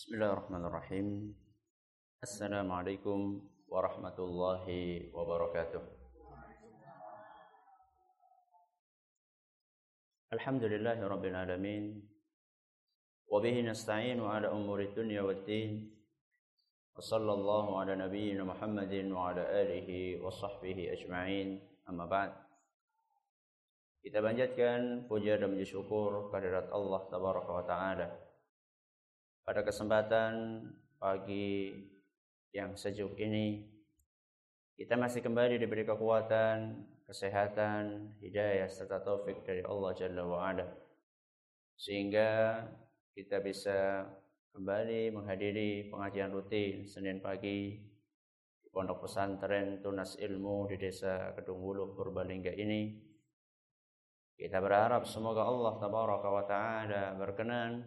Bismillahirrahmanirrahim. Assalamualaikum warahmatullahi wabarakatuh. Alhamdulillahi rabbil alamin. Wa bihi nasta'inu ala umuri dunya waddin. Wa sallallahu ala nabiyyina Muhammadin wa ala alihi wa sahbihi ajma'in. Amma ba'd. Kita panjatkan puja dan syukur kehadirat Allah tabaraka wa taala pada kesempatan pagi yang sejuk ini kita masih kembali diberi kekuatan, kesehatan, hidayah serta taufik dari Allah Jalla wa ala. Sehingga kita bisa kembali menghadiri pengajian rutin Senin pagi di Pondok Pesantren Tunas Ilmu di Desa Kedung Wuluh Purbalingga ini. Kita berharap semoga Allah Tabaraka wa taala berkenan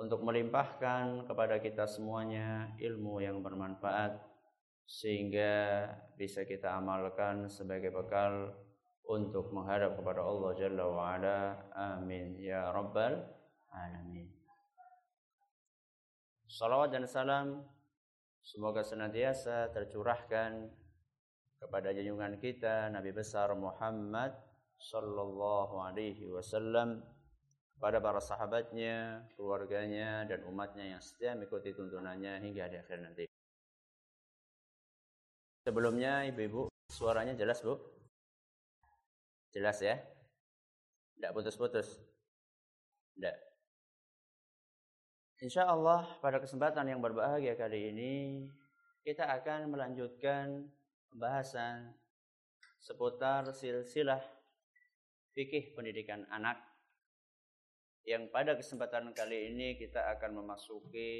untuk melimpahkan kepada kita semuanya ilmu yang bermanfaat sehingga bisa kita amalkan sebagai bekal untuk menghadap kepada Allah Jalla wa ala. Amin ya rabbal alamin. Salawat dan salam semoga senantiasa tercurahkan kepada junjungan kita Nabi besar Muhammad sallallahu alaihi wasallam pada para sahabatnya, keluarganya, dan umatnya yang setia mengikuti tuntunannya hingga di akhir nanti. Sebelumnya, ibu-ibu, suaranya jelas, Bu? Jelas ya? Tidak putus-putus? Tidak. Insya Allah pada kesempatan yang berbahagia kali ini, kita akan melanjutkan pembahasan seputar silsilah fikih pendidikan anak yang pada kesempatan kali ini kita akan memasuki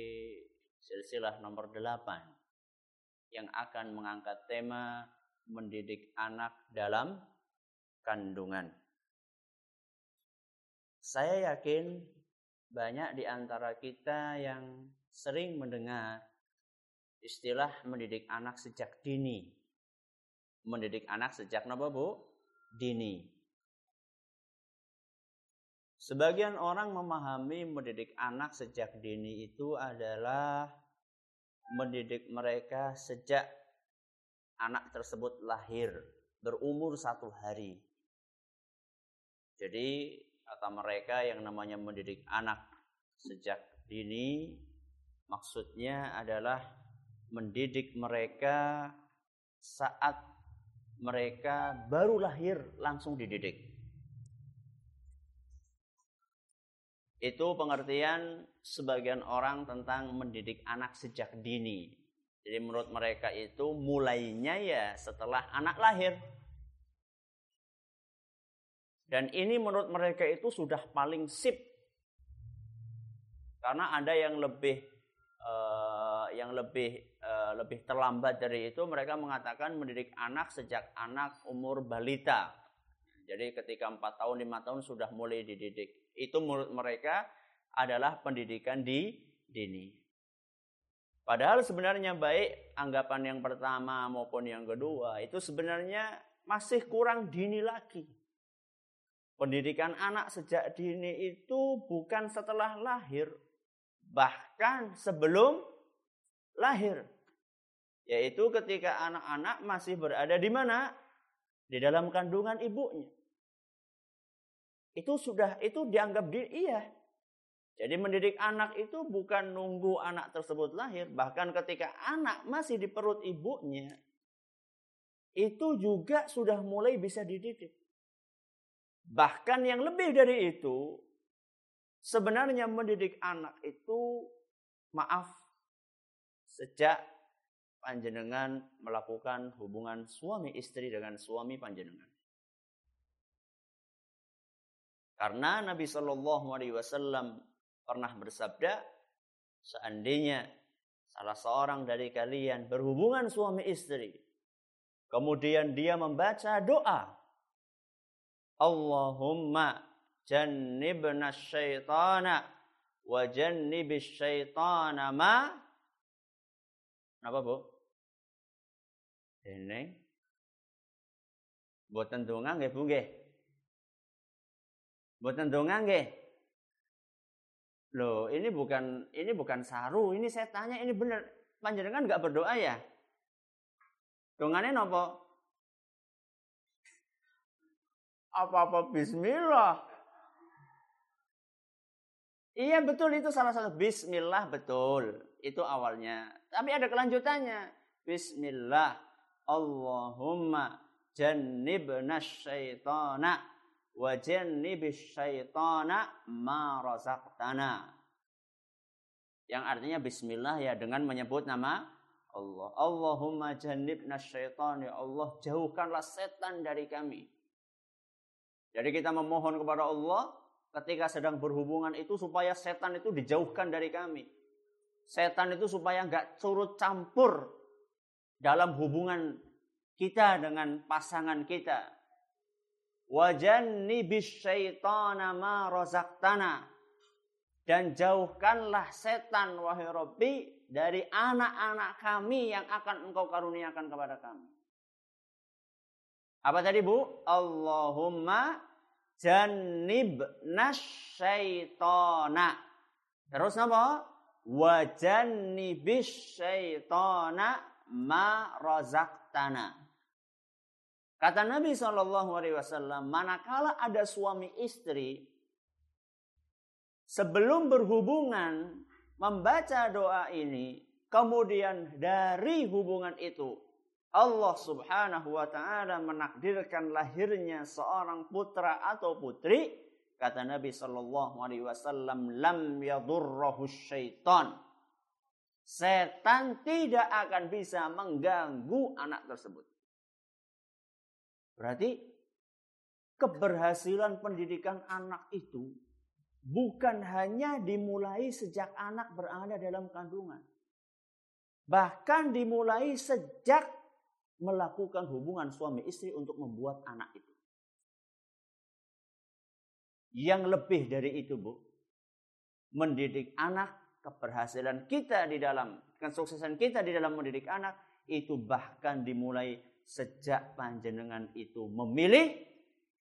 silsilah nomor 8 yang akan mengangkat tema mendidik anak dalam kandungan. Saya yakin banyak di antara kita yang sering mendengar istilah mendidik anak sejak dini. Mendidik anak sejak apa, Bu? Dini. Sebagian orang memahami mendidik anak sejak dini itu adalah mendidik mereka sejak anak tersebut lahir, berumur satu hari. Jadi kata mereka yang namanya mendidik anak sejak dini, maksudnya adalah mendidik mereka saat mereka baru lahir langsung dididik. Itu pengertian sebagian orang tentang mendidik anak sejak dini. Jadi menurut mereka itu mulainya ya setelah anak lahir. Dan ini menurut mereka itu sudah paling sip. Karena ada yang lebih uh, yang lebih uh, lebih terlambat dari itu mereka mengatakan mendidik anak sejak anak umur balita. Jadi ketika 4 tahun, 5 tahun sudah mulai dididik. Itu menurut mereka adalah pendidikan di dini. Padahal sebenarnya baik anggapan yang pertama maupun yang kedua itu sebenarnya masih kurang dini lagi. Pendidikan anak sejak dini itu bukan setelah lahir, bahkan sebelum lahir. Yaitu ketika anak-anak masih berada di mana? Di dalam kandungan ibunya. Itu sudah itu dianggap di iya. Jadi mendidik anak itu bukan nunggu anak tersebut lahir, bahkan ketika anak masih di perut ibunya itu juga sudah mulai bisa dididik. Bahkan yang lebih dari itu, sebenarnya mendidik anak itu maaf sejak panjenengan melakukan hubungan suami istri dengan suami panjenengan. Karena Nabi Shallallahu Alaihi Wasallam pernah bersabda, seandainya salah seorang dari kalian berhubungan suami istri, kemudian dia membaca doa, Allahumma jannibna syaitana wa jannibis syaitana ma Kenapa bu? Ini Buatan donga nggih Bu nggih? Mboten donga nggih. Loh, ini bukan ini bukan saru, ini saya tanya ini benar. Panjenengan nggak berdoa ya? Dongane nopo? Apa-apa bismillah. Iya betul itu salah satu bismillah betul. Itu awalnya. Tapi ada kelanjutannya. Bismillah. Allahumma jannibna syaitana wa syaitana ma razaqtana. Yang artinya bismillah ya dengan menyebut nama Allah. Allahumma jannibna syaitan ya Allah jauhkanlah setan dari kami. Jadi kita memohon kepada Allah ketika sedang berhubungan itu supaya setan itu dijauhkan dari kami. Setan itu supaya nggak turut campur dalam hubungan kita dengan pasangan kita. Wajannibis syaitana ma razaqtana. Dan jauhkanlah setan wahai Rabbi dari anak-anak kami yang akan engkau karuniakan kepada kami. Apa tadi Bu? Allahumma jannib nasyaitona. Terus apa? Wajannibis syaitona ma razaqtana. Kata Nabi Shallallahu Alaihi Wasallam, manakala ada suami istri sebelum berhubungan membaca doa ini, kemudian dari hubungan itu Allah Subhanahu wa taala menakdirkan lahirnya seorang putra atau putri, kata Nabi Shallallahu alaihi wasallam, lam yadurrahu syaitan. Setan tidak akan bisa mengganggu anak tersebut. Berarti keberhasilan pendidikan anak itu bukan hanya dimulai sejak anak berada dalam kandungan. Bahkan dimulai sejak melakukan hubungan suami istri untuk membuat anak itu. Yang lebih dari itu, Bu, mendidik anak, keberhasilan kita di dalam kesuksesan kita di dalam mendidik anak itu bahkan dimulai sejak panjenengan itu memilih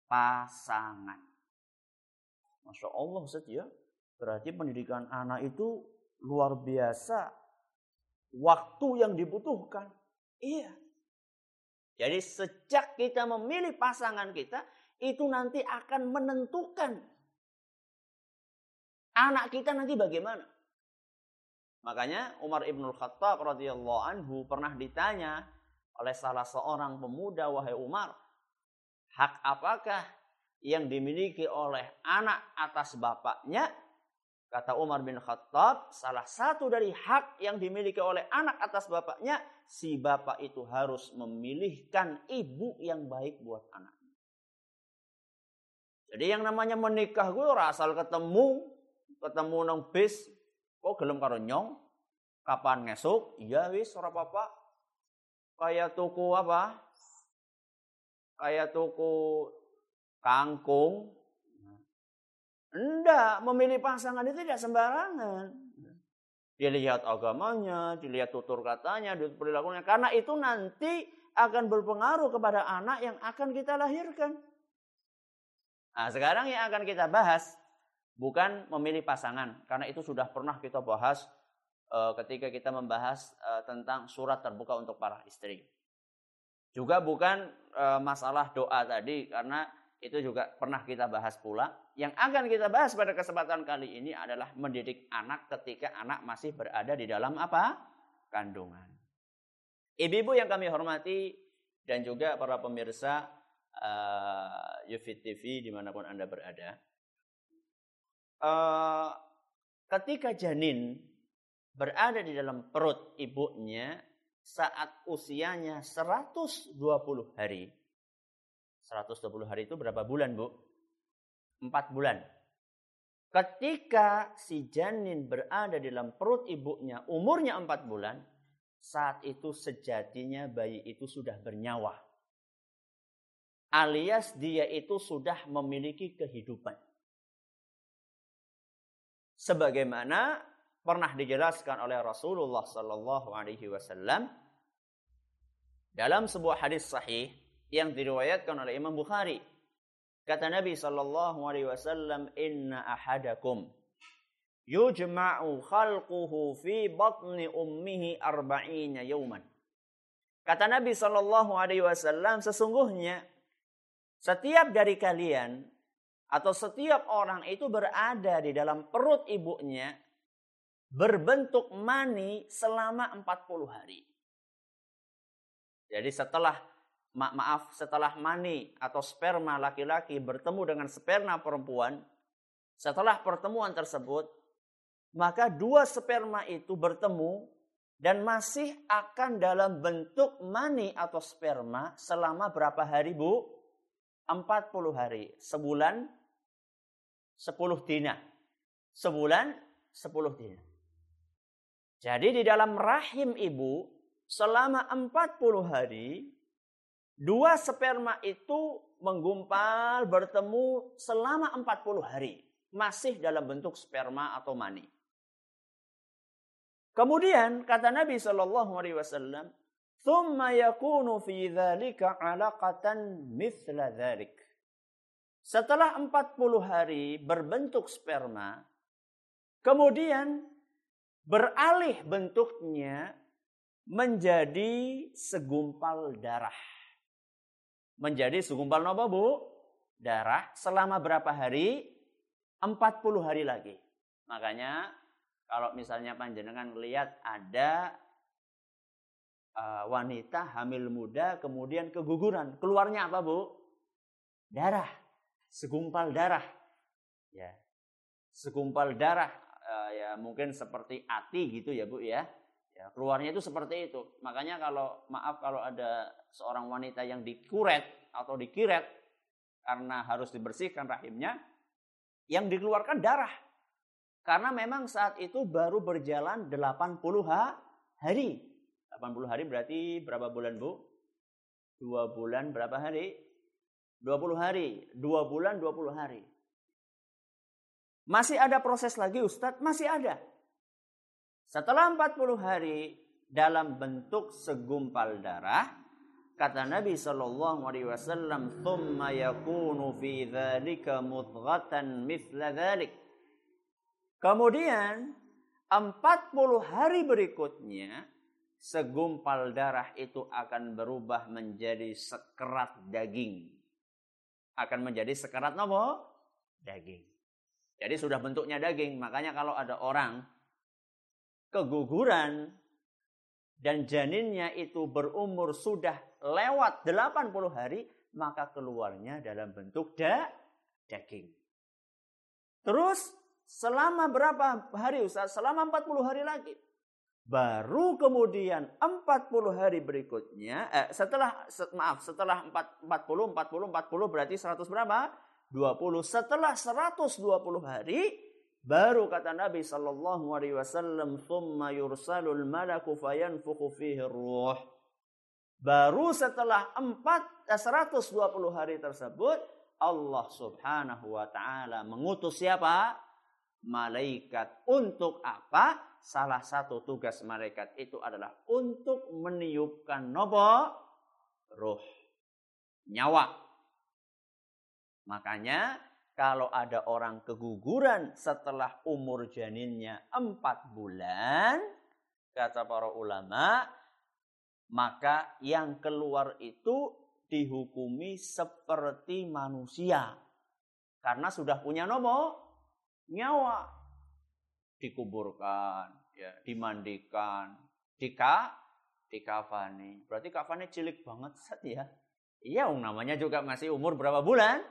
pasangan. Masya Allah Ustaz ya. Berarti pendidikan anak itu luar biasa. Waktu yang dibutuhkan. Iya. Jadi sejak kita memilih pasangan kita, itu nanti akan menentukan anak kita nanti bagaimana. Makanya Umar ibnul Khattab radhiyallahu anhu pernah ditanya oleh salah seorang pemuda, wahai Umar, hak apakah yang dimiliki oleh anak atas bapaknya? Kata Umar bin Khattab, salah satu dari hak yang dimiliki oleh anak atas bapaknya, si bapak itu harus memilihkan ibu yang baik buat anaknya. Jadi yang namanya menikah gue asal ketemu, ketemu nang bis, kok gelem karo nyong, kapan ngesuk, iya wis ora apa-apa, kayak tuku apa? Kayak tuku kangkung. Enggak, memilih pasangan itu tidak sembarangan. Dilihat agamanya, dilihat tutur katanya, dilihat perilakunya. Karena itu nanti akan berpengaruh kepada anak yang akan kita lahirkan. Nah, sekarang yang akan kita bahas bukan memilih pasangan, karena itu sudah pernah kita bahas ketika kita membahas uh, tentang surat terbuka untuk para istri. Juga bukan uh, masalah doa tadi karena itu juga pernah kita bahas pula. Yang akan kita bahas pada kesempatan kali ini adalah mendidik anak ketika anak masih berada di dalam apa? kandungan. Ibu-ibu yang kami hormati dan juga para pemirsa uh, TV di mana pun anda berada. Uh, ketika janin berada di dalam perut ibunya saat usianya 120 hari. 120 hari itu berapa bulan, Bu? 4 bulan. Ketika si janin berada di dalam perut ibunya, umurnya 4 bulan, saat itu sejatinya bayi itu sudah bernyawa. Alias dia itu sudah memiliki kehidupan. Sebagaimana pernah dijelaskan oleh Rasulullah sallallahu alaihi wasallam dalam sebuah hadis sahih yang diriwayatkan oleh Imam Bukhari. Kata Nabi sallallahu alaihi wasallam, "Inna ahadakum yujma'u khalquhu fi batni ummihi arba'ina yawman. Kata Nabi Shallallahu Alaihi Wasallam, sesungguhnya setiap dari kalian atau setiap orang itu berada di dalam perut ibunya berbentuk mani selama 40 hari. Jadi setelah ma maaf setelah mani atau sperma laki-laki bertemu dengan sperma perempuan, setelah pertemuan tersebut, maka dua sperma itu bertemu dan masih akan dalam bentuk mani atau sperma selama berapa hari, Bu? 40 hari. Sebulan 10 dina. Sebulan 10 dina. Jadi di dalam rahim ibu selama 40 hari dua sperma itu menggumpal bertemu selama 40 hari masih dalam bentuk sperma atau mani. Kemudian kata Nabi Shallallahu Alaihi Wasallam, "Thumma yakunu fi dzalika alaqatan mithla dzalik." Setelah 40 hari berbentuk sperma, kemudian beralih bentuknya menjadi segumpal darah. Menjadi segumpal apa, Bu? Darah selama berapa hari? 40 hari lagi. Makanya kalau misalnya panjenengan lihat ada uh, wanita hamil muda kemudian keguguran, keluarnya apa, Bu? Darah. Segumpal darah. Ya. Segumpal darah uh, ya mungkin seperti ati gitu ya, Bu ya. Ya, keluarnya itu seperti itu. Makanya kalau maaf kalau ada seorang wanita yang dikuret atau dikiret karena harus dibersihkan rahimnya, yang dikeluarkan darah. Karena memang saat itu baru berjalan 80 hari. 80 hari berarti berapa bulan Bu? Dua bulan berapa hari? 20 hari. Dua bulan 20 hari. Masih ada proses lagi Ustadz? Masih ada. Setelah 40 hari dalam bentuk segumpal darah, Kata Nabi sallallahu alaihi wasallam, "Tsumma yakunu fi dzalika mudghatan mithla dzalik." Kemudian 40 hari berikutnya segumpal darah itu akan berubah menjadi sekerat daging. Akan menjadi sekerat nopo? Daging. Jadi sudah bentuknya daging. Makanya kalau ada orang keguguran dan janinnya itu berumur sudah lewat 80 hari, maka keluarnya dalam bentuk da, daging. Terus selama berapa hari Ustaz? Selama 40 hari lagi. Baru kemudian 40 hari berikutnya, eh, setelah maaf, setelah 4, 40, 40, 40 berarti 100 berapa? 20. Setelah 120 hari, Baru kata Nabi sallallahu alaihi wasallam, "Tsumma yursalul malaku fayanfukhu fihi ruh." Baru setelah 4 120 hari tersebut, Allah Subhanahu wa taala mengutus siapa? Malaikat. Untuk apa? Salah satu tugas malaikat itu adalah untuk meniupkan nopo ruh. Nyawa. Makanya kalau ada orang keguguran setelah umur janinnya empat bulan, kata para ulama, maka yang keluar itu dihukumi seperti manusia. Karena sudah punya nomo, nyawa. Dikuburkan, ya, dimandikan, dika, dikafani. Berarti kafani cilik banget set ya. Iya, namanya juga masih umur berapa bulan?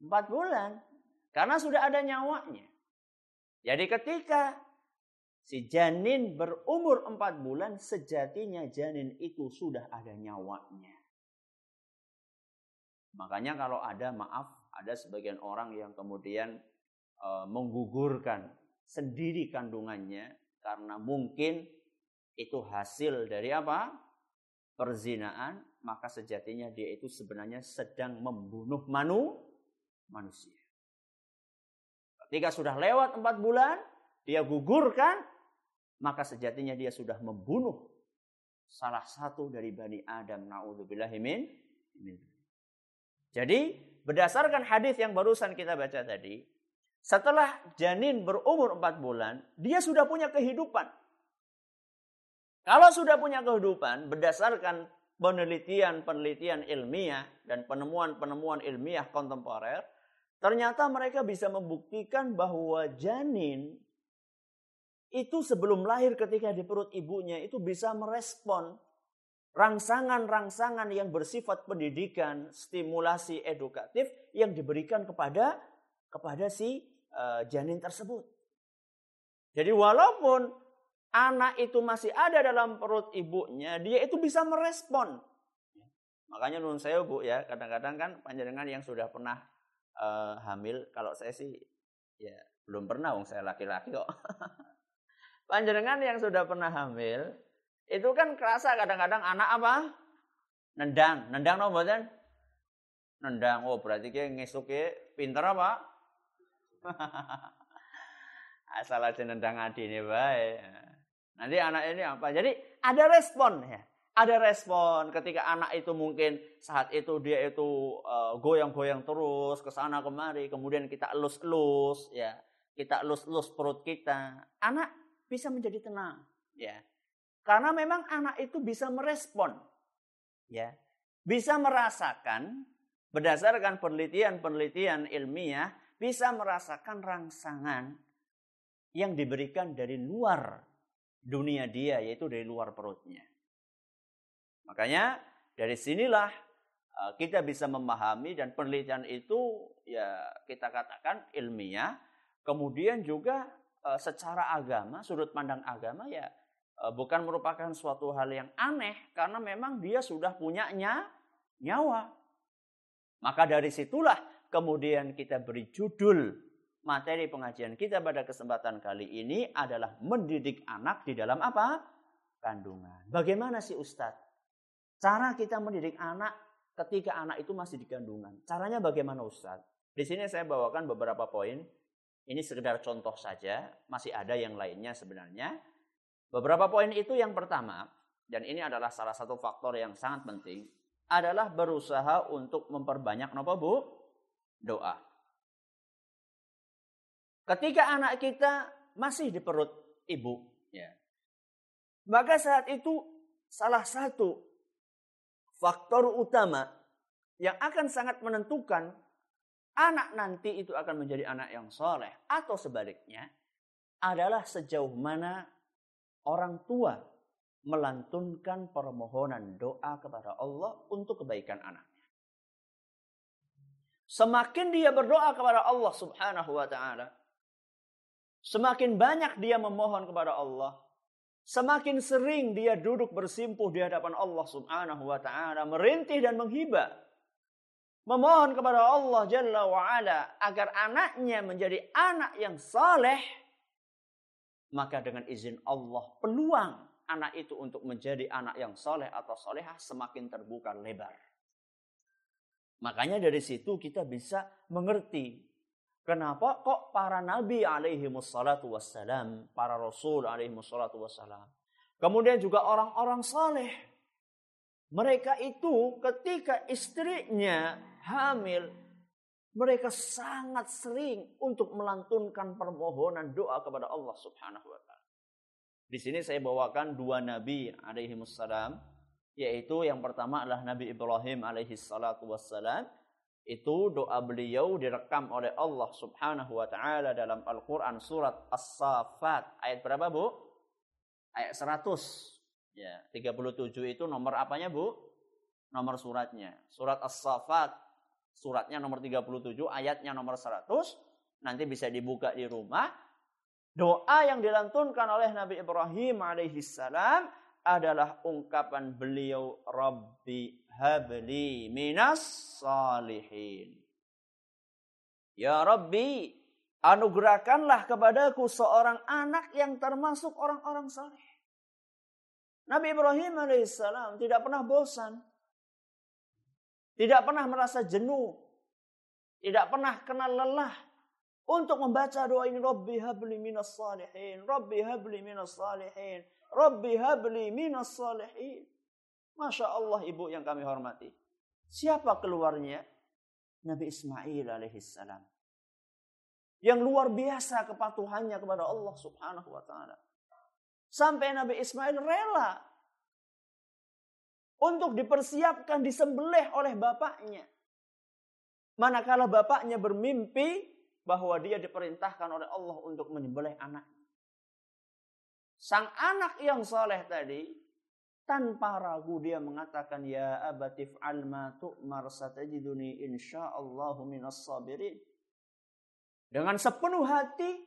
Empat bulan. Karena sudah ada nyawanya. Jadi ketika si janin berumur empat bulan, sejatinya janin itu sudah ada nyawanya. Makanya kalau ada maaf, ada sebagian orang yang kemudian e, menggugurkan sendiri kandungannya karena mungkin itu hasil dari apa? Perzinaan, maka sejatinya dia itu sebenarnya sedang membunuh manu, manusia. Ketika sudah lewat empat bulan, dia gugurkan, maka sejatinya dia sudah membunuh salah satu dari Bani Adam. Na'udzubillahimin. Jadi, berdasarkan hadis yang barusan kita baca tadi, setelah janin berumur 4 bulan, dia sudah punya kehidupan. Kalau sudah punya kehidupan, berdasarkan penelitian-penelitian ilmiah dan penemuan-penemuan ilmiah kontemporer, ternyata mereka bisa membuktikan bahwa janin itu sebelum lahir ketika di perut ibunya itu bisa merespon rangsangan-rangsangan yang bersifat pendidikan, stimulasi edukatif yang diberikan kepada kepada si uh, janin tersebut. Jadi walaupun anak itu masih ada dalam perut ibunya, dia itu bisa merespon. Makanya nun saya bu ya, kadang-kadang kan panjenengan yang sudah pernah uh, hamil, kalau saya sih ya belum pernah, wong saya laki-laki kok. panjenengan yang sudah pernah hamil, itu kan kerasa kadang-kadang anak apa? Nendang, nendang no mboten? Nendang. Oh, berarti ki ngesuk pinter apa? Asal aja nendang ini baik. Nanti anak ini apa? Jadi ada respon ya. Ada respon ketika anak itu mungkin saat itu dia itu uh, goyang-goyang terus ke sana kemari, kemudian kita elus-elus ya. Kita elus-elus perut kita. Anak bisa menjadi tenang ya. Karena memang anak itu bisa merespon. Ya. Bisa merasakan berdasarkan penelitian-penelitian ilmiah bisa merasakan rangsangan yang diberikan dari luar dunia dia yaitu dari luar perutnya. Makanya dari sinilah uh, kita bisa memahami dan penelitian itu ya kita katakan ilmiah. Kemudian juga uh, secara agama, sudut pandang agama ya E, bukan merupakan suatu hal yang aneh karena memang dia sudah punya nyawa. Maka dari situlah kemudian kita beri judul materi pengajian kita pada kesempatan kali ini adalah mendidik anak di dalam apa? Kandungan. Bagaimana sih Ustadz? Cara kita mendidik anak ketika anak itu masih di kandungan. Caranya bagaimana Ustadz? Di sini saya bawakan beberapa poin. Ini sekedar contoh saja, masih ada yang lainnya sebenarnya. Beberapa poin itu yang pertama, dan ini adalah salah satu faktor yang sangat penting, adalah berusaha untuk memperbanyak nopo bu? Doa. Ketika anak kita masih di perut ibu, ya, maka saat itu salah satu faktor utama yang akan sangat menentukan anak nanti itu akan menjadi anak yang soleh atau sebaliknya adalah sejauh mana orang tua melantunkan permohonan doa kepada Allah untuk kebaikan anaknya. Semakin dia berdoa kepada Allah Subhanahu wa taala, semakin banyak dia memohon kepada Allah, semakin sering dia duduk bersimpuh di hadapan Allah Subhanahu wa taala, merintih dan menghibah, memohon kepada Allah Jalla wa agar anaknya menjadi anak yang saleh, maka dengan izin Allah peluang anak itu untuk menjadi anak yang soleh atau solehah semakin terbuka lebar. Makanya dari situ kita bisa mengerti kenapa kok para nabi alaihi wassalatu wassalam, para rasul alaihi wassalatu wassalam, kemudian juga orang-orang soleh, mereka itu ketika istrinya hamil mereka sangat sering untuk melantunkan permohonan doa kepada Allah Subhanahu wa taala. Di sini saya bawakan dua nabi alaihi wassalam yaitu yang pertama adalah Nabi Ibrahim alaihi salatu wassalam itu doa beliau direkam oleh Allah Subhanahu wa taala dalam Al-Qur'an surat As-Saffat ayat berapa Bu? Ayat 100. Ya, 37 itu nomor apanya Bu? Nomor suratnya. Surat As-Saffat Suratnya nomor 37, ayatnya nomor 100. Nanti bisa dibuka di rumah. Doa yang dilantunkan oleh Nabi Ibrahim alaihissalam adalah ungkapan beliau Rabbi habli minas salihin. Ya Rabbi, anugerahkanlah kepadaku seorang anak yang termasuk orang-orang saleh. Nabi Ibrahim alaihissalam tidak pernah bosan tidak pernah merasa jenuh. Tidak pernah kenal lelah. Untuk membaca doa ini. Rabbi habli minas salihin. Rabbi habli minas salihin. Rabbi habli minas salihin. Masya Allah ibu yang kami hormati. Siapa keluarnya? Nabi Ismail alaihissalam. yang luar biasa kepatuhannya kepada Allah Subhanahu wa taala. Sampai Nabi Ismail rela untuk dipersiapkan disembelih oleh bapaknya. Manakala bapaknya bermimpi bahwa dia diperintahkan oleh Allah untuk menyembelih anaknya. Sang anak yang soleh tadi tanpa ragu dia mengatakan ya abatif alma tu'mar satajiduni insyaallahu minas sabirin. Dengan sepenuh hati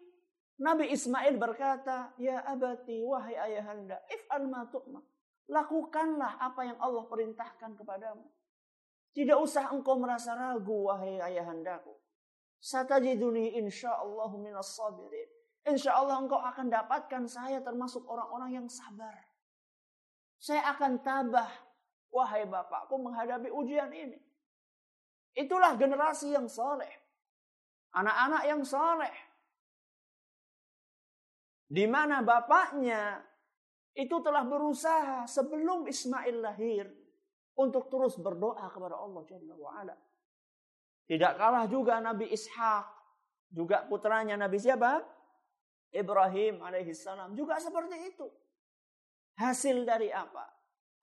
Nabi Ismail berkata, "Ya abati, wahai ayahanda, if alma tu'mar." Lakukanlah apa yang Allah perintahkan kepadamu. Tidak usah engkau merasa ragu, wahai ayahandaku. Satajiduni insyaallahu minas sabirin. Insya Allah engkau akan dapatkan saya termasuk orang-orang yang sabar. Saya akan tabah, wahai bapakku menghadapi ujian ini. Itulah generasi yang soleh. Anak-anak yang soleh. Di mana bapaknya itu telah berusaha sebelum Ismail lahir untuk terus berdoa kepada Allah Jalla wa'ala. Tidak kalah juga Nabi Ishak, juga putranya Nabi siapa? Ibrahim alaihissalam juga seperti itu. Hasil dari apa?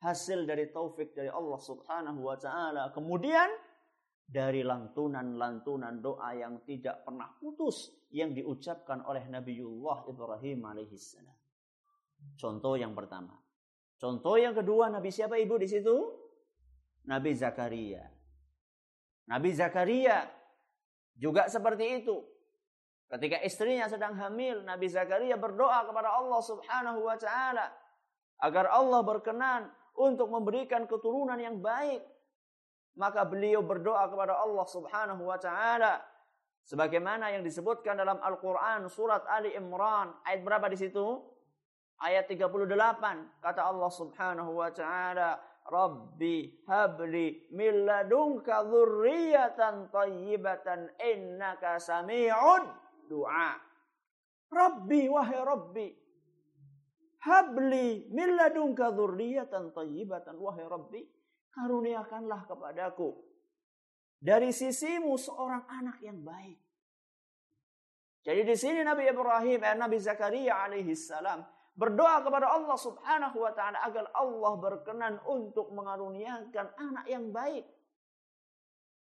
Hasil dari taufik dari Allah Subhanahu wa taala. Kemudian dari lantunan-lantunan doa yang tidak pernah putus yang diucapkan oleh Nabiullah Ibrahim alaihissalam. Contoh yang pertama. Contoh yang kedua Nabi siapa ibu di situ? Nabi Zakaria. Nabi Zakaria juga seperti itu. Ketika istrinya sedang hamil, Nabi Zakaria berdoa kepada Allah Subhanahu wa taala agar Allah berkenan untuk memberikan keturunan yang baik maka beliau berdoa kepada Allah Subhanahu wa taala sebagaimana yang disebutkan dalam Al-Qur'an surat Ali Imran ayat berapa di situ? Ayat 38 kata Allah Subhanahu wa taala Rabbi habli min ladunka dzurriyyatan thayyibatan innaka sami'un du'a. Rabbi wahai Rabbi habli min ladunka dzurriyyatan thayyibatan wahai Rabbi karuniakanlah kepadaku dari sisimu seorang anak yang baik. Jadi di sini Nabi Ibrahim, eh, Nabi Zakaria alaihi salam berdoa kepada Allah Subhanahu wa taala agar Allah berkenan untuk mengaruniakan anak yang baik.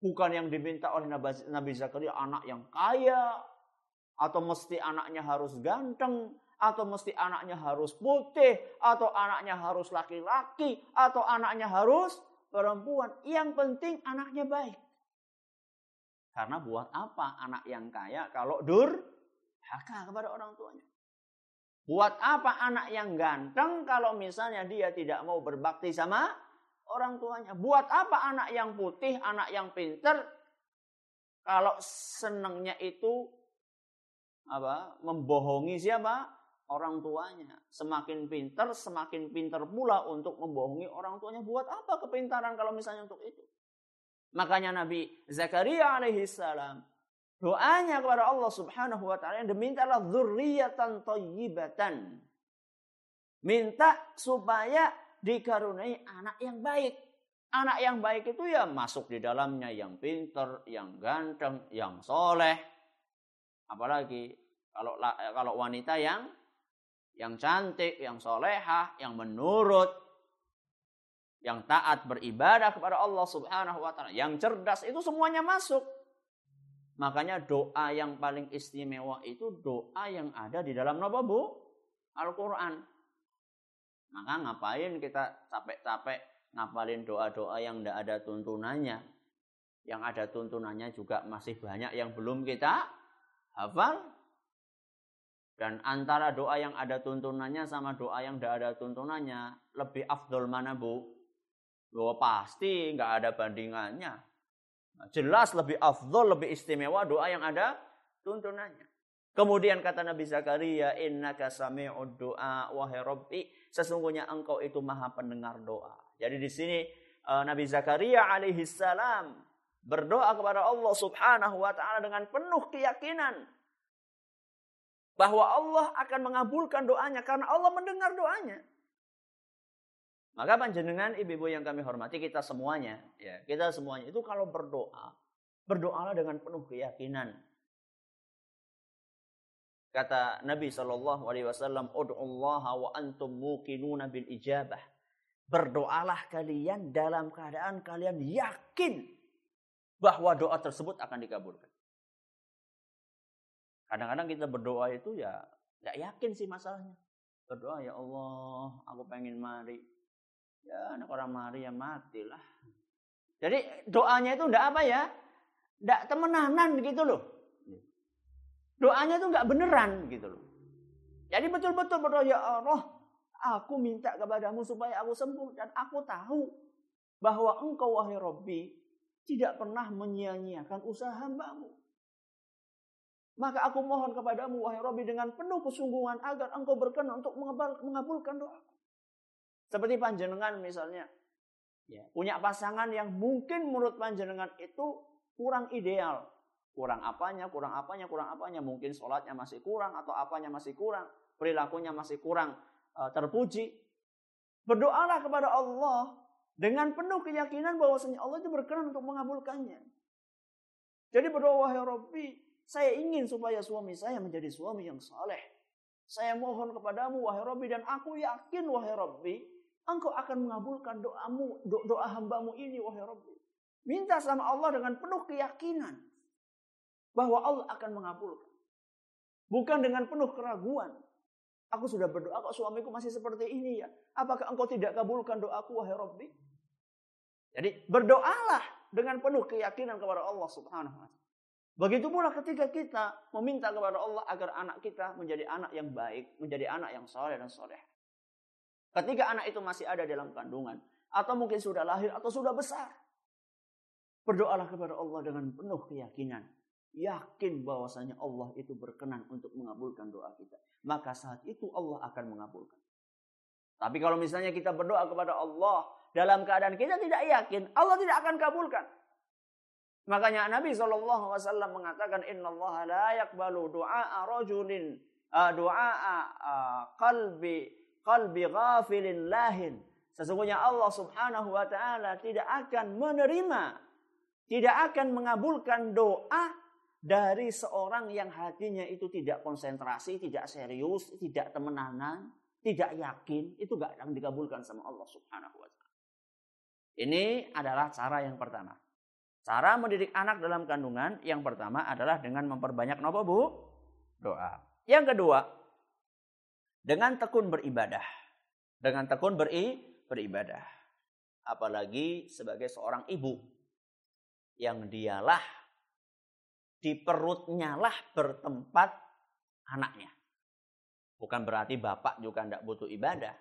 Bukan yang diminta oleh Nabi Zakaria anak yang kaya atau mesti anaknya harus ganteng atau mesti anaknya harus putih, atau anaknya harus laki-laki, atau anaknya harus perempuan. Yang penting anaknya baik. Karena buat apa anak yang kaya kalau dur haka kepada orang tuanya? Buat apa anak yang ganteng kalau misalnya dia tidak mau berbakti sama orang tuanya? Buat apa anak yang putih, anak yang pinter kalau senangnya itu apa? Membohongi siapa? Orang tuanya. Semakin pintar, semakin pintar pula untuk membohongi orang tuanya. Buat apa kepintaran kalau misalnya untuk itu? Makanya Nabi Zakaria alaihi salam doanya kepada Allah Subhanahu wa taala yang dimintalah dzurriyyatan thayyibatan. Minta supaya dikaruniai anak yang baik. Anak yang baik itu ya masuk di dalamnya yang pintar, yang ganteng, yang soleh. Apalagi kalau kalau wanita yang yang cantik, yang solehah, yang menurut, yang taat beribadah kepada Allah Subhanahu wa taala, yang cerdas itu semuanya masuk. Makanya doa yang paling istimewa itu doa yang ada di dalam apa? Al-Qur'an. Maka ngapain kita capek-capek ngapalin doa-doa yang tidak ada tuntunannya? Yang ada tuntunannya juga masih banyak yang belum kita hafal. Dan antara doa yang ada tuntunannya sama doa yang tidak ada tuntunannya, lebih afdol mana bu? Loh pasti nggak ada bandingannya. Nah, jelas lebih afdol, lebih istimewa doa yang ada tuntunannya. Kemudian kata Nabi Zakaria, Inna sami'ud doa wahai Rabbi, sesungguhnya engkau itu maha pendengar doa. Jadi di sini eh, Nabi Zakaria alaihi salam berdoa kepada Allah Subhanahu wa taala dengan penuh keyakinan bahwa Allah akan mengabulkan doanya karena Allah mendengar doanya. Maka panjenengan ibu-ibu yang kami hormati kita semuanya, ya kita semuanya itu kalau berdoa, berdoalah dengan penuh keyakinan. Kata Nabi Shallallahu Alaihi Wasallam, Allah wa antum muqinuna bil ijabah." Berdoalah kalian dalam keadaan kalian yakin bahwa doa tersebut akan dikabulkan. Kadang-kadang kita berdoa itu ya nggak yakin sih masalahnya. Berdoa ya Allah, aku pengen mari. Ya anak orang mari ya matilah. Jadi doanya itu ndak apa ya? Ndak temenanan gitu loh. Doanya itu nggak beneran gitu loh. Jadi betul-betul berdoa ya Allah, Aku minta kepadamu supaya aku sembuh dan aku tahu bahwa engkau wahai Robbi tidak pernah menyia-nyiakan usaha hambamu. Maka aku mohon kepadamu wahai Robbi dengan penuh kesungguhan agar engkau berkenan untuk mengabulkan doa. Seperti panjenengan misalnya. Ya, punya pasangan yang mungkin menurut panjenengan itu kurang ideal. Kurang apanya, kurang apanya, kurang apanya. Mungkin sholatnya masih kurang atau apanya masih kurang. Perilakunya masih kurang Uh, terpuji. Berdoalah kepada Allah dengan penuh keyakinan bahwasanya Allah itu berkenan untuk mengabulkannya. Jadi berdoa wahai Rabbi, saya ingin supaya suami saya menjadi suami yang saleh. Saya mohon kepadamu wahai Rabbi dan aku yakin wahai Rabbi, engkau akan mengabulkan doamu, doa hambamu ini wahai Rabbi. Minta sama Allah dengan penuh keyakinan bahwa Allah akan mengabulkan. Bukan dengan penuh keraguan. Aku sudah berdoa kok suamiku masih seperti ini ya. Apakah engkau tidak kabulkan doaku wahai Rabbi? Jadi berdoalah dengan penuh keyakinan kepada Allah Subhanahu wa taala. Begitu pula ketika kita meminta kepada Allah agar anak kita menjadi anak yang baik, menjadi anak yang soleh dan soleh. Ketika anak itu masih ada dalam kandungan, atau mungkin sudah lahir atau sudah besar, berdoalah kepada Allah dengan penuh keyakinan yakin bahwasanya Allah itu berkenan untuk mengabulkan doa kita, maka saat itu Allah akan mengabulkan. Tapi kalau misalnya kita berdoa kepada Allah dalam keadaan kita tidak yakin, Allah tidak akan kabulkan. Makanya Nabi SAW mengatakan Inna Allah la yakbalu du'a rajulin uh, du'a uh, qalbi qalbi ghafilin lahin. Sesungguhnya Allah Subhanahu wa taala tidak akan menerima tidak akan mengabulkan doa dari seorang yang hatinya itu tidak konsentrasi, tidak serius, tidak temenanan, tidak yakin, itu gak akan dikabulkan sama Allah Subhanahu wa taala. Ini adalah cara yang pertama. Cara mendidik anak dalam kandungan yang pertama adalah dengan memperbanyak nopo Bu? Doa. Yang kedua, dengan tekun beribadah. Dengan tekun beri, beribadah. Apalagi sebagai seorang ibu yang dialah di perutnya lah bertempat anaknya. Bukan berarti bapak juga tidak butuh ibadah.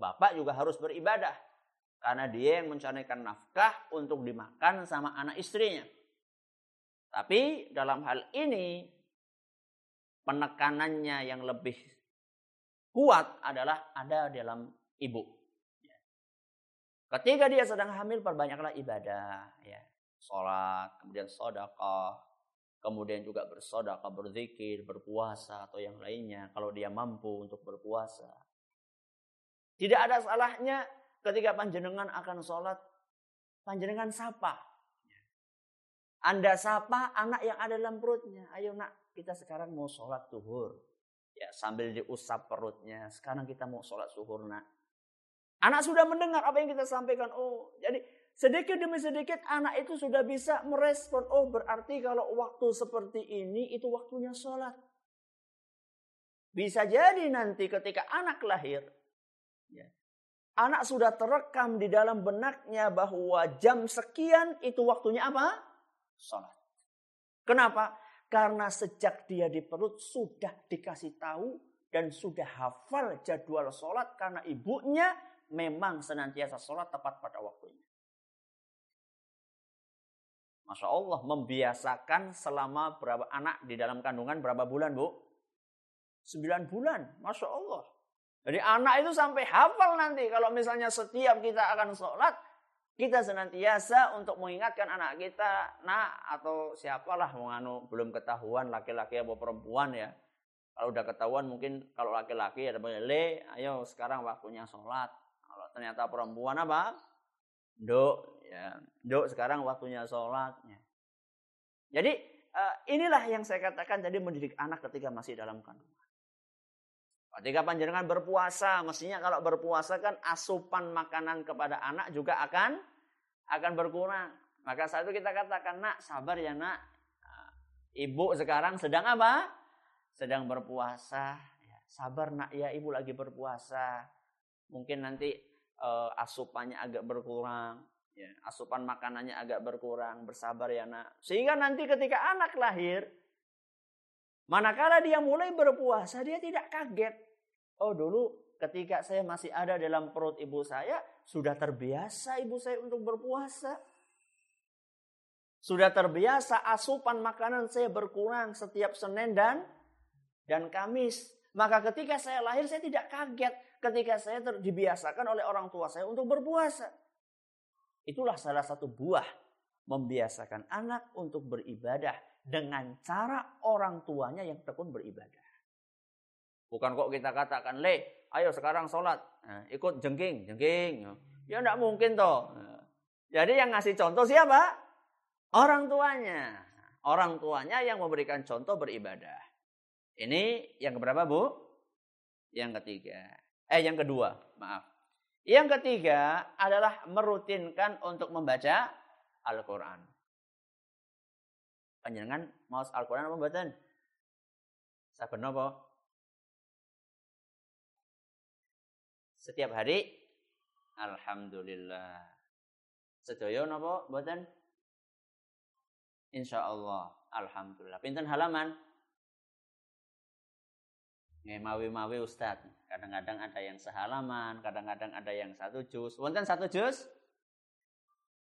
Bapak juga harus beribadah. Karena dia yang mencarikan nafkah untuk dimakan sama anak istrinya. Tapi dalam hal ini penekanannya yang lebih kuat adalah ada dalam ibu. Ketika dia sedang hamil perbanyaklah ibadah, ya, sholat, kemudian sodakah, kemudian juga bersodakah, berzikir, berpuasa atau yang lainnya kalau dia mampu untuk berpuasa. Tidak ada salahnya ketika panjenengan akan sholat, panjenengan sapa. Anda sapa anak yang ada dalam perutnya. Ayo nak, kita sekarang mau sholat tuhur. Ya, sambil diusap perutnya. Sekarang kita mau sholat suhur nak. Anak sudah mendengar apa yang kita sampaikan. Oh, jadi Sedikit demi sedikit anak itu sudah bisa merespon. Oh berarti kalau waktu seperti ini itu waktunya sholat. Bisa jadi nanti ketika anak lahir. Ya, anak sudah terekam di dalam benaknya bahwa jam sekian itu waktunya apa? Sholat. Kenapa? Karena sejak dia di perut sudah dikasih tahu dan sudah hafal jadwal sholat karena ibunya memang senantiasa sholat tepat pada waktunya. Masya Allah membiasakan selama berapa anak di dalam kandungan berapa bulan bu? Sembilan bulan, Masya Allah. Jadi anak itu sampai hafal nanti kalau misalnya setiap kita akan sholat, kita senantiasa untuk mengingatkan anak kita, nak atau siapalah menganu belum ketahuan laki-laki atau perempuan ya. Kalau udah ketahuan mungkin kalau laki-laki ada le, ayo sekarang waktunya sholat. Kalau ternyata perempuan apa? Dok, ya, dok sekarang waktunya sholat. Ya. Jadi uh, inilah yang saya katakan tadi mendidik anak ketika masih dalam kandungan. Ketika panjenengan berpuasa, mestinya kalau berpuasa kan asupan makanan kepada anak juga akan akan berkurang. Maka saat itu kita katakan, nak sabar ya nak. Nah, ibu sekarang sedang apa? Sedang berpuasa. Ya, sabar nak ya ibu lagi berpuasa. Mungkin nanti uh, asupannya agak berkurang. Ya, asupan makanannya agak berkurang. Bersabar ya nak. Sehingga nanti ketika anak lahir, Manakala dia mulai berpuasa, dia tidak kaget. Oh dulu ketika saya masih ada dalam perut ibu saya, sudah terbiasa ibu saya untuk berpuasa. Sudah terbiasa asupan makanan saya berkurang setiap Senin dan dan Kamis. Maka ketika saya lahir saya tidak kaget ketika saya dibiasakan oleh orang tua saya untuk berpuasa. Itulah salah satu buah membiasakan anak untuk beribadah dengan cara orang tuanya yang tekun beribadah. Bukan kok kita katakan, le, ayo sekarang sholat, nah, ikut jengking, jengking. Ya tidak mungkin toh. Jadi yang ngasih contoh siapa? Orang tuanya. Orang tuanya yang memberikan contoh beribadah. Ini yang keberapa bu? Yang ketiga. Eh yang kedua, maaf. Yang ketiga adalah merutinkan untuk membaca Al-Quran. Panjenengan mau Al-Quran apa mboten? Saben napa? Setiap hari Alhamdulillah. Sedaya napa mboten? Insyaallah. Alhamdulillah. Pinten halaman? Ngemawi-mawi Ustaz. Kadang-kadang ada yang sehalaman, kadang-kadang ada yang satu juz. Wonten satu juz?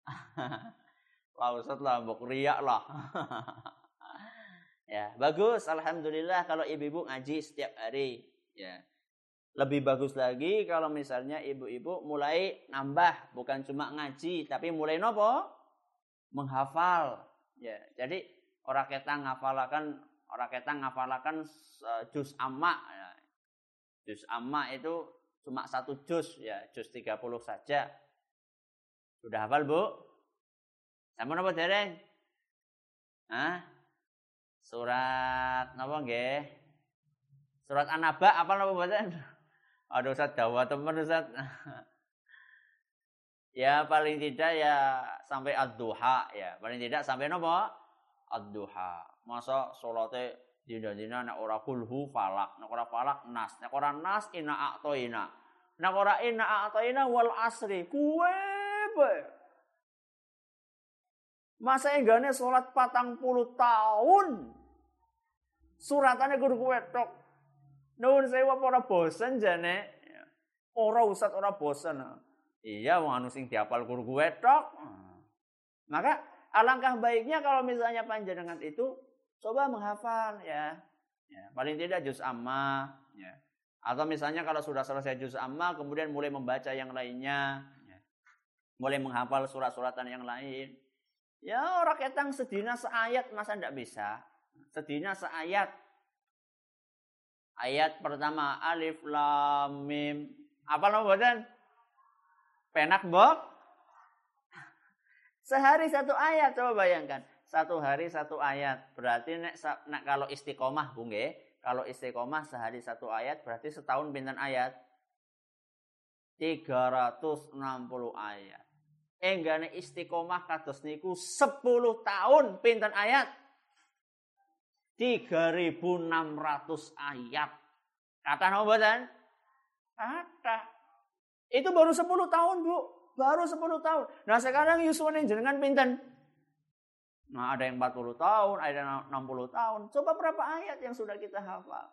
Wah Ustaz lah, mbok riak lah. ya, bagus. Alhamdulillah kalau ibu-ibu ngaji setiap hari. Ya. Lebih bagus lagi kalau misalnya ibu-ibu mulai nambah, bukan cuma ngaji, tapi mulai nopo? Menghafal. Ya, jadi orang kita ngafalakan orang kita ngafalakan uh, juz amma. Ya. Juz amma itu cuma satu juz ya, juz 30 saja. Sudah hafal, Bu? Sampun apa dereng? Hah? Surat napa nggih? Surat An-Naba apa napa mboten? Aduh Ustaz dawa temen Ustaz. ya paling tidak ya sampai ad-duha ya. Paling tidak sampai napa? Ad-duha. Masa salate dina-dina nek ora kulhu falak, nek ora falak nas, nek ora nas ina a'toina. Nek ora ina a'toina wal asri. Kuwe. Masa enggane sholat patang puluh tahun. Suratannya kudu tok. Nuhun sewa ora bosen jane. Ora usat ora bosen. Iya wong anu sing diapal guru tok. Maka alangkah baiknya kalau misalnya panjenengan itu coba menghafal ya. ya paling tidak juz amma ya. Atau misalnya kalau sudah selesai juz amma kemudian mulai membaca yang lainnya ya. Mulai menghafal surat-suratan yang lain. Ya orang ketang sedina seayat masa ndak bisa. Sedina seayat. Ayat pertama alif lam mim. Apa nama badan? Penak bok? Sehari satu ayat coba bayangkan. Satu hari satu ayat. Berarti nek, nek kalau istiqomah bung Kalau istiqomah sehari satu ayat berarti setahun pinten ayat? 360 ayat enggane istiqomah kados niku 10 tahun pinten ayat 3600 ayat kata napa kata itu baru 10 tahun Bu baru 10 tahun nah sekarang yuswane jenengan pinten Nah ada yang 40 tahun, ada yang 60 tahun. Coba berapa ayat yang sudah kita hafal.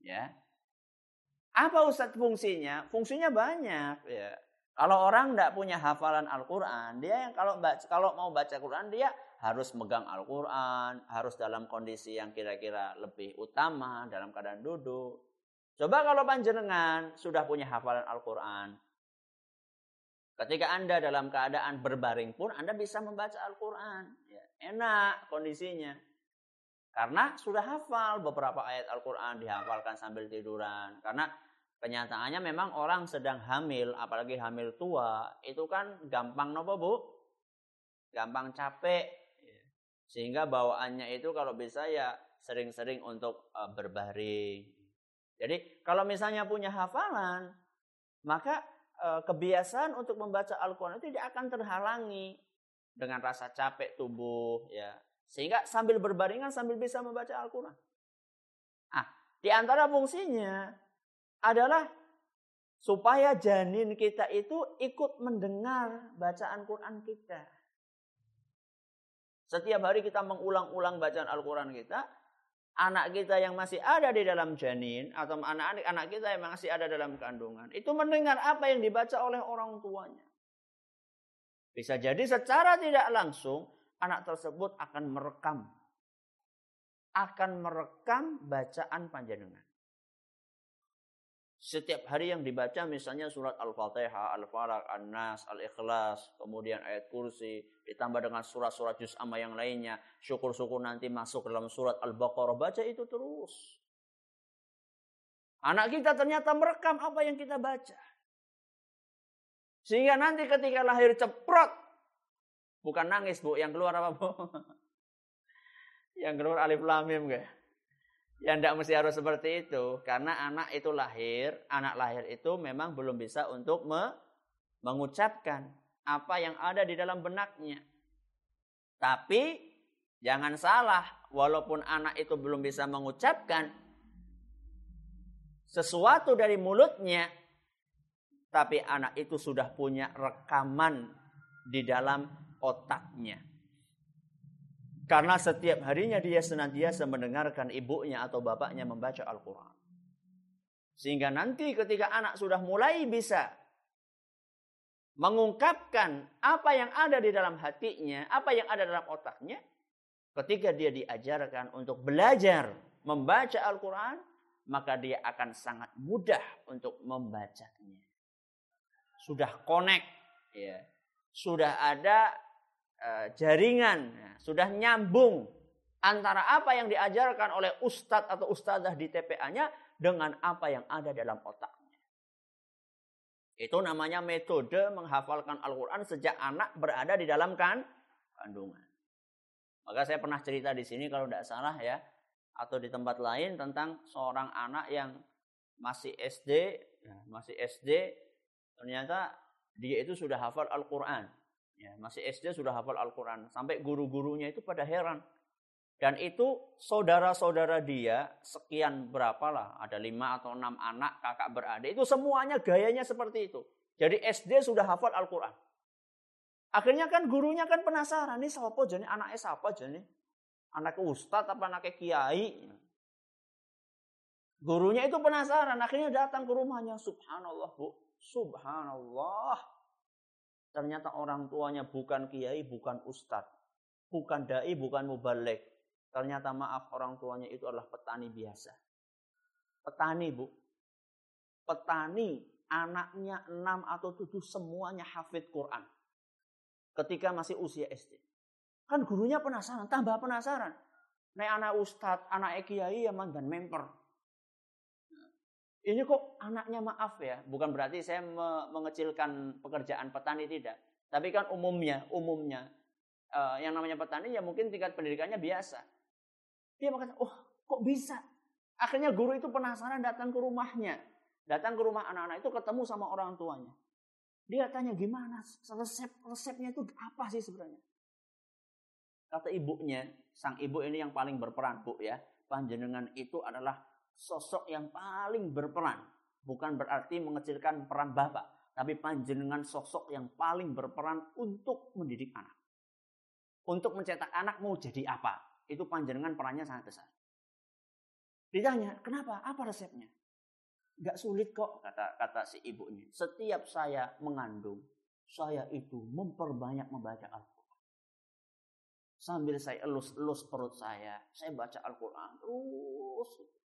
Ya. Apa Ustadz fungsinya? Fungsinya banyak. Ya. Kalau orang tidak punya hafalan Al-Quran, dia yang kalau kalau mau baca Quran dia harus megang Al-Quran, harus dalam kondisi yang kira-kira lebih utama dalam keadaan duduk. Coba kalau panjenengan sudah punya hafalan Al-Quran, ketika anda dalam keadaan berbaring pun anda bisa membaca Al-Quran, ya, enak kondisinya. Karena sudah hafal beberapa ayat Al-Quran dihafalkan sambil tiduran. Karena Kenyataannya memang orang sedang hamil, apalagi hamil tua, itu kan gampang nopo bu? Gampang capek. Sehingga bawaannya itu kalau bisa ya sering-sering untuk uh, berbaring. Jadi kalau misalnya punya hafalan, maka uh, kebiasaan untuk membaca Al-Quran itu tidak akan terhalangi dengan rasa capek tubuh ya. Sehingga sambil berbaringan sambil bisa membaca Al-Quran. Ah, di antara fungsinya adalah supaya janin kita itu ikut mendengar bacaan Quran kita. Setiap hari kita mengulang-ulang bacaan Al-Quran kita, anak kita yang masih ada di dalam janin atau anak-anak anak kita yang masih ada dalam kandungan itu mendengar apa yang dibaca oleh orang tuanya. Bisa jadi secara tidak langsung anak tersebut akan merekam akan merekam bacaan panjenengan. Setiap hari yang dibaca misalnya surat Al-Fatihah, Al-Falaq, An-Nas, Al-Ikhlas, kemudian ayat kursi, ditambah dengan surat-surat juz amma yang lainnya. Syukur-syukur nanti masuk dalam surat Al-Baqarah. Baca itu terus. Anak kita ternyata merekam apa yang kita baca. Sehingga nanti ketika lahir ceprot. Bukan nangis bu, yang keluar apa bu? yang keluar alif lamim gak? Ya tidak mesti harus seperti itu. Karena anak itu lahir, anak lahir itu memang belum bisa untuk me mengucapkan apa yang ada di dalam benaknya. Tapi jangan salah, walaupun anak itu belum bisa mengucapkan sesuatu dari mulutnya, tapi anak itu sudah punya rekaman di dalam otaknya. Karena setiap harinya dia senantiasa mendengarkan ibunya atau bapaknya membaca Al-Quran. Sehingga nanti ketika anak sudah mulai bisa mengungkapkan apa yang ada di dalam hatinya, apa yang ada dalam otaknya, ketika dia diajarkan untuk belajar membaca Al-Quran, maka dia akan sangat mudah untuk membacanya. Sudah connect, ya. sudah ada jaringan, ya, sudah nyambung antara apa yang diajarkan oleh ustadz atau ustazah di TPA-nya dengan apa yang ada dalam otaknya. Itu namanya metode menghafalkan Al-Quran sejak anak berada di dalam kan kandungan. Maka saya pernah cerita di sini kalau tidak salah ya, atau di tempat lain tentang seorang anak yang masih SD, ya, masih SD, ternyata dia itu sudah hafal Al-Quran. Ya, masih SD sudah hafal Al-Quran. Sampai guru-gurunya itu pada heran. Dan itu saudara-saudara dia, sekian berapa lah, ada lima atau enam anak, kakak beradik, itu semuanya gayanya seperti itu. Jadi SD sudah hafal Al-Quran. Akhirnya kan gurunya kan penasaran, nih siapa jadi anaknya siapa jadi? Anak ustadz apa anaknya kiai? Gurunya itu penasaran, akhirnya datang ke rumahnya, subhanallah bu, subhanallah. Ternyata orang tuanya bukan kiai, bukan ustadz. Bukan dai, bukan mubalik. Ternyata maaf orang tuanya itu adalah petani biasa. Petani bu. Petani anaknya enam atau tujuh semuanya hafid Quran. Ketika masih usia SD. Kan gurunya penasaran, tambah penasaran. Nek anak ustadz, anak kiai ya dan memper. Ini kok anaknya maaf ya, bukan berarti saya mengecilkan pekerjaan petani tidak. Tapi kan umumnya, umumnya uh, yang namanya petani ya mungkin tingkat pendidikannya biasa. Dia mengatakan, oh kok bisa? Akhirnya guru itu penasaran datang ke rumahnya. Datang ke rumah anak-anak itu ketemu sama orang tuanya. Dia tanya gimana resep resepnya itu apa sih sebenarnya? Kata ibunya, sang ibu ini yang paling berperan bu ya. Panjenengan itu adalah sosok yang paling berperan. Bukan berarti mengecilkan peran bapak. Tapi panjenengan sosok yang paling berperan untuk mendidik anak. Untuk mencetak anak mau jadi apa. Itu panjenengan perannya sangat besar. Ditanya, kenapa? Apa resepnya? Gak sulit kok, kata kata si ibunya. Setiap saya mengandung, saya itu memperbanyak membaca Al-Quran. Sambil saya elus-elus perut saya, saya baca Al-Quran terus.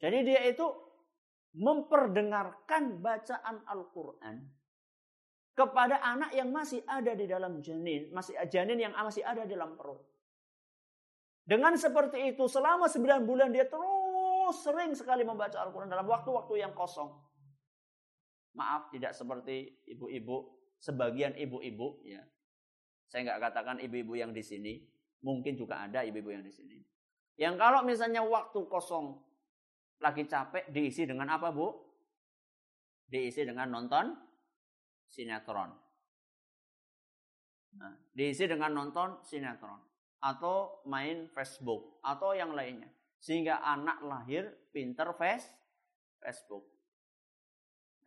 Jadi dia itu memperdengarkan bacaan Al-Quran kepada anak yang masih ada di dalam janin, masih janin yang masih ada di dalam perut. Dengan seperti itu selama 9 bulan dia terus sering sekali membaca Al-Quran dalam waktu-waktu yang kosong. Maaf tidak seperti ibu-ibu, sebagian ibu-ibu ya. Saya nggak katakan ibu-ibu yang di sini. Mungkin juga ada ibu-ibu yang di sini. Yang kalau misalnya waktu kosong lagi capek diisi dengan apa bu? Diisi dengan nonton sinetron. Nah, diisi dengan nonton sinetron atau main Facebook atau yang lainnya. Sehingga anak lahir pinter face Facebook.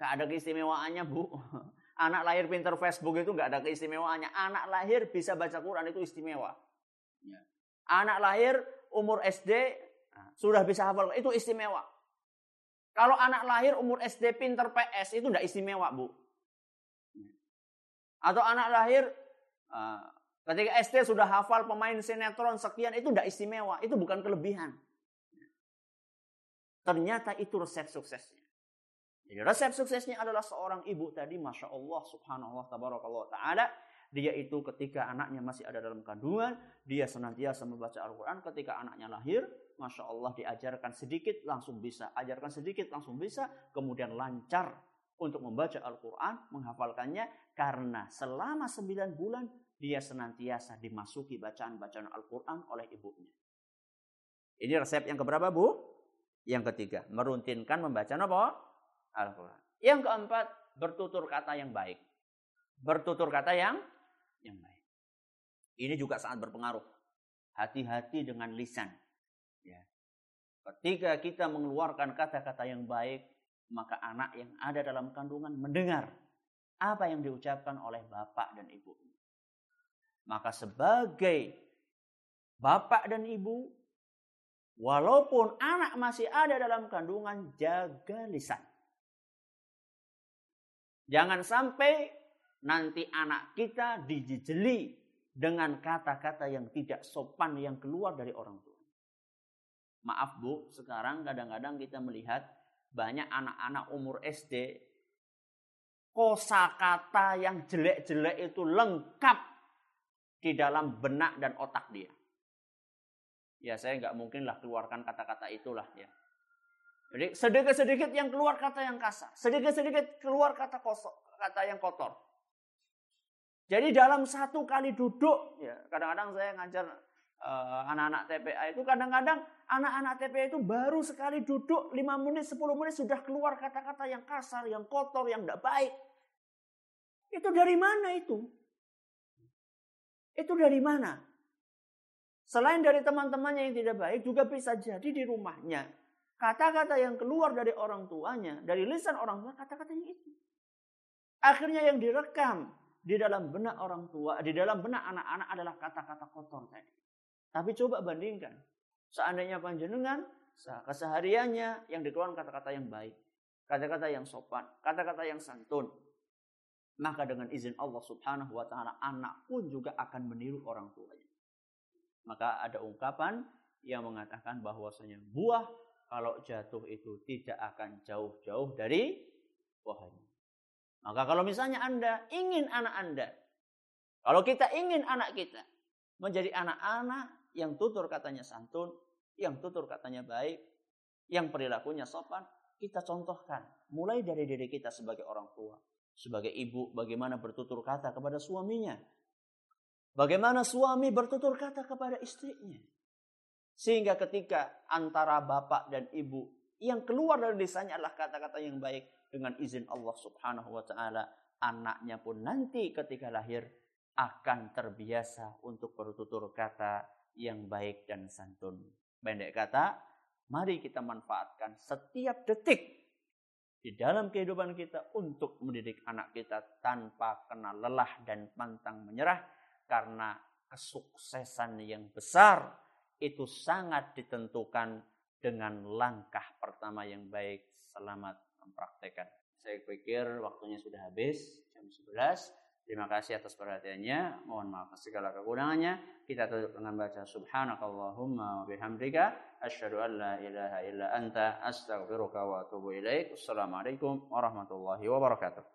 Gak ada keistimewaannya bu. Anak lahir pinter Facebook itu gak ada keistimewaannya. Anak lahir bisa baca Quran itu istimewa. Ya. Anak lahir umur SD sudah bisa hafal itu istimewa. Kalau anak lahir umur SD pinter PS itu tidak istimewa bu. Atau anak lahir uh, ketika SD sudah hafal pemain sinetron sekian itu tidak istimewa, itu bukan kelebihan. Ternyata itu resep suksesnya. Jadi resep suksesnya adalah seorang ibu tadi, masya Allah, subhanallah, tabarakallah taala dia itu ketika anaknya masih ada dalam kandungan, dia senantiasa membaca Al-Quran. Ketika anaknya lahir, Masya Allah diajarkan sedikit langsung bisa. Ajarkan sedikit langsung bisa. Kemudian lancar untuk membaca Al-Quran, menghafalkannya. Karena selama sembilan bulan, dia senantiasa dimasuki bacaan-bacaan Al-Quran oleh ibunya. Ini resep yang keberapa Bu? Yang ketiga, meruntinkan membaca apa? Al-Quran. Yang keempat, bertutur kata yang baik. Bertutur kata yang yang baik. Ini juga sangat berpengaruh. Hati-hati dengan lisan. Ya. Ketika kita mengeluarkan kata-kata yang baik, maka anak yang ada dalam kandungan mendengar apa yang diucapkan oleh bapak dan ibu. Maka sebagai bapak dan ibu, walaupun anak masih ada dalam kandungan, jaga lisan. Jangan sampai nanti anak kita dijejeli dengan kata-kata yang tidak sopan yang keluar dari orang tua. Maaf Bu, sekarang kadang-kadang kita melihat banyak anak-anak umur SD kosakata yang jelek-jelek itu lengkap di dalam benak dan otak dia. Ya saya nggak mungkin lah keluarkan kata-kata itulah ya. Jadi sedikit-sedikit yang keluar kata yang kasar, sedikit-sedikit keluar kata kosong, kata yang kotor. Jadi dalam satu kali duduk, ya kadang-kadang saya ngajar anak-anak TPA itu kadang-kadang anak-anak TPA itu baru sekali duduk 5 menit 10 menit sudah keluar kata-kata yang kasar, yang kotor, yang tidak baik. Itu dari mana itu? Itu dari mana? Selain dari teman-temannya yang tidak baik, juga bisa jadi di rumahnya. Kata-kata yang keluar dari orang tuanya, dari lisan orang tua, kata-katanya itu. Akhirnya yang direkam, di dalam benak orang tua, di dalam benak anak-anak adalah kata-kata kotor tadi. Tapi coba bandingkan. Seandainya panjenengan kesehariannya yang dikeluarkan kata-kata yang baik, kata-kata yang sopan, kata-kata yang santun, maka dengan izin Allah Subhanahu wa taala anak pun juga akan meniru orang tuanya. Maka ada ungkapan yang mengatakan bahwasanya buah kalau jatuh itu tidak akan jauh-jauh dari pohonnya. Maka kalau misalnya Anda ingin anak Anda, kalau kita ingin anak kita menjadi anak-anak yang tutur katanya santun, yang tutur katanya baik, yang perilakunya sopan, kita contohkan mulai dari diri kita sebagai orang tua, sebagai ibu bagaimana bertutur kata kepada suaminya. Bagaimana suami bertutur kata kepada istrinya. Sehingga ketika antara bapak dan ibu yang keluar dari lisannya adalah kata-kata yang baik, dengan izin Allah Subhanahu wa taala anaknya pun nanti ketika lahir akan terbiasa untuk bertutur kata yang baik dan santun. Pendek kata, mari kita manfaatkan setiap detik di dalam kehidupan kita untuk mendidik anak kita tanpa kena lelah dan pantang menyerah karena kesuksesan yang besar itu sangat ditentukan dengan langkah pertama yang baik. Selamat mempraktekkan. Saya pikir waktunya sudah habis jam 11. Terima kasih atas perhatiannya. Mohon maaf segala kekurangannya. Kita tutup dengan baca subhanakallahumma wa bihamdika asyhadu an la ilaha illa anta astaghfiruka wa atubu ilaik. Wassalamualaikum warahmatullahi wabarakatuh.